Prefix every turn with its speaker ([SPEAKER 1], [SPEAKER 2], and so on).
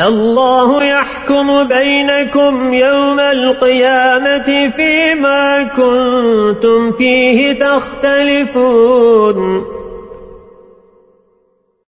[SPEAKER 1] الله يحكم بينكم يوم القيامة فيما كنتم فيه تختلفون.